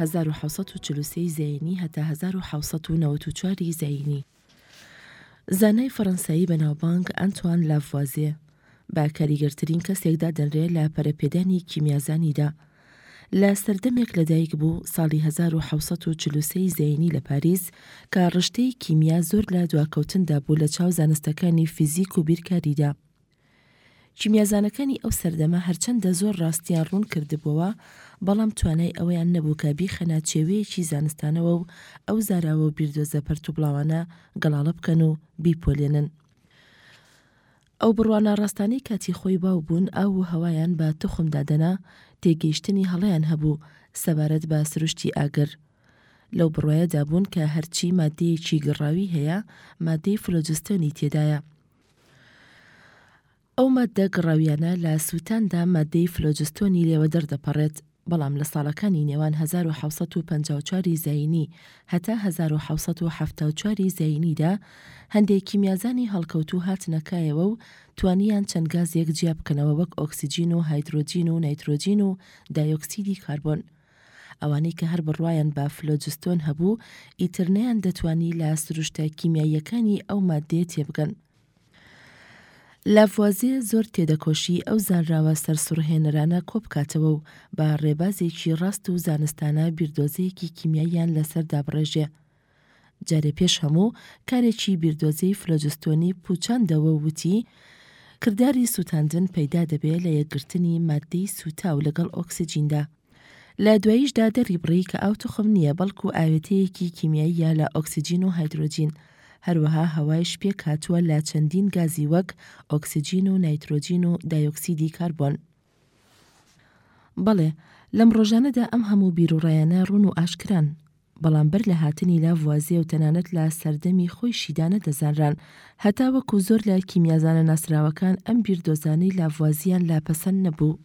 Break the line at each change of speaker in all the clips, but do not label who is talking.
هەزار و حەوت سەد و چل و سێ ی زەینی هەتا هەزار و حەوت سەد و نەوەد و چوار ی زەینی زانای فەڕەنسایی بەناوبانگ ئەنتوان لاڤوازێ بە کاریگەرترین کەسێک دادەنرێ لە پەرەپێدانی کیمیازانیدا لە سەردەمێک لەدایک بوو ساڵی هەزار و حەوت سەد و چل و سێ ی زەینی لە پاریس کە ڕشتەی کیمیا زۆر لە دواکەوتندا بوو لە چاو زانستەکانی فیزیک و بیرکاریدا کیمیازانەکانی ئەو سەردەمە هەرچەندە زۆر ڕاستیان ڕوون کردبووەوە، بەڵام توانای ئەوەیان نەبوو کە بیخەنە چێوەیەکی زانستانەوە و ئەو زاراوە و بیردۆزە پەرتوبڵاوانە گەڵاڵە بکەن و بیپۆلێنن. ئەو بڕوا ناڕاستانەی کاتی خۆی باو بوون، ئاو و هەوایان بە توخم دادەنا، تێگەیشتنی هەڵەیان هەبوو سەبارەت بە سروشتی ئاگر. لەو بڕوایەدا بوون کە هەرچی ماددەیەکی گڕاوی هەیە، ماددەی فلۆجستۆنی تێدایە. ئەو ماددە گڕاوییانە لە سووتاندا ماددەی فلۆجستۆنی لێوە دەردەپەڕێت، بەڵام لە ساڵەکانی نێوان هەزار و حەوت سەد و پەنجا و چوار ی زایینی هەتا هەزار و حەوت سەد و حەفتا و چوار ی زایینیدا هەندێک کیمیازانی هەڵکەوتوو هاتنە کایەوە و توانییان چەند گازێک جیابکەنەوە وەک ئۆکسجین و هایدرۆجین و نایترۆجین و دایۆکسیدی کاربۆن. ئەوانەی کە هەر بڕوایان بە فلۆجستۆن هەبوو، ئیتر نەیان دەتوانی لە سروشتە کیمیاییەکانی ئەو ماددەیە تێبگەن. لاڤوازێ زۆر تێدەکۆشی ئەو زانراوە سەرسوڕهێنەرانە کۆبکاتەوە و بە ڕێبازێکی ڕاست و زانستانە بیردۆزەیەکی کیمیاییان لەسەر دابڕێژێ، جارێ پێش هەموو کارێکی بیردۆزی فلۆجستۆنی پووچاندەوە و وتی، کرداری سووتاندن پەیدا دەبێ لە یەکگرتنی ماددەی سووتاو لەگەڵ ئۆکسجیندا. لە دواییشدا دەریبڕی کە ئاو تخم نییە، بەڵکوو ئاوێتەیەکی کیمیاییە لە ئۆکسجین و هایدرۆجین. هەروەها هەوایش پێکهاتووە لە چەندین گازی وەک ئۆکسجین و نایترۆجین و دایۆکسیدی کاربۆن. بەڵێ، لەم ڕۆژانەدا ئەم هەموو بیروڕایانە ڕوون و ئاشکران، بەڵام بەر لە هاتنی لاڤوازیێ و تەنانەت لە سەردەمی خۆیشیدا نەدەزانران، هەتا وەکو زۆر لە کیمیازانە ناسراوەکان ئەم بیردۆزانەی لاڤوازییان لا پەسەند نەبوو.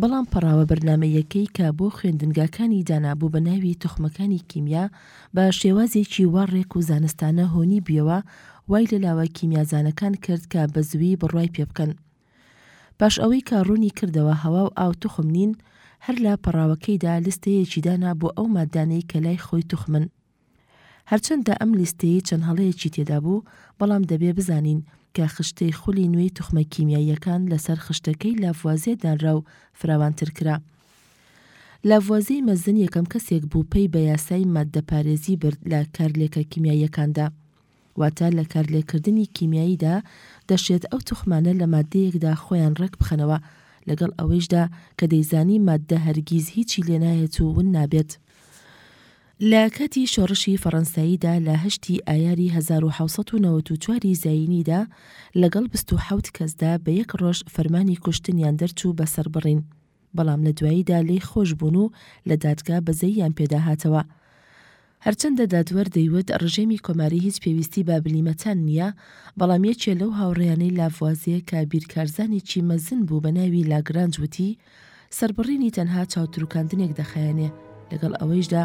بەڵام پەڕاوە بەرنامەییەکەی کە بۆ خوێندنگاکانی دانابوو بە ناوی توخمەکانی کیمیا، بە شێوازێکی وا ڕێک و زانستانە هۆنی بویەوە، وای لە لاوە کیمیازانەکان کرد کە بە زوویی بڕوای پێ بکەن. پاش ئەوەی کە ڕوونی کردەوە هەوا و ئاو توخم نین، هەر لە پەڕاوەکەیدا لیستەیەکی دانا بۆ ئەو ماددانەی کە لای خۆی توخمن. هەرچەندە ئەم لیستەیەی چەند هەڵەیەکی تێدا بوو، بەڵام دەبێ بزانین کە خشتەی خولی نوێی توخمە کیمیاییەکان لەسەر خشتەکەی لاڤوازیێ دانرا و فراوانتر کرا. لاڤوازیێی مەزن یەکەم کەسێک بوو پەی بە یاسای ماددەپارێزی برد لە کارلێکە کیمیاییەکاندا. واتە لە کارلێککردنی کیمیاییدا دەشێت ئەو توخمانە لە ماددەیەکدا خۆیان ڕێکبخەنەوە، لەگەڵ ئەوەیشدا کە دەیزانی ماددە هەرگیز هیچی لێنایەت و ون نابێت. لە کاتی شۆڕشی فەڕەنساییدا لە هەشتی ئایاری هەزار و حەوت سەد و نەوەد و چوار ی زایینیدا لەگەڵ بیست و حەوت کەسدا بە یەک ڕۆژ فەرمانی کوشتنیان دەرچوو بە سەربڕین. بەڵام لە دواییدا لێی خۆش بوون و لە دادگا بەزەییان پێدا هاتەوە. هەرچەندە دادوەر دەیوت ڕژێمی کۆماری هیچ پێویستی بە بلیمەتان نییە، بەڵام یەکێ لەو هاوڕێیانەی لاڤوازیێ کە بیرکارزانێکی مەزن بوو بە ناوی لاگرانج وتی، سەربڕینی تەنها چاوتروکاندنێک دەخایەنێ، لەگەڵ ئەوەیشدا